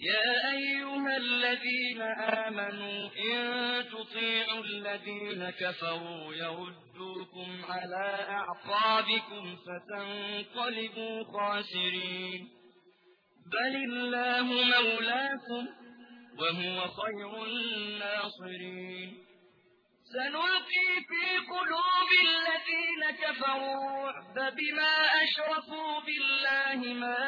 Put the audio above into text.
يا أيها الذين آمنوا إن تطيعوا الذين كفروا يردوكم على أعقابكم فتنقلبوا خاسرين بل الله مولاكم وهو خير الناصرين سنلقي في قلوب الذين كفروا رعب بما أشركوا بالله ما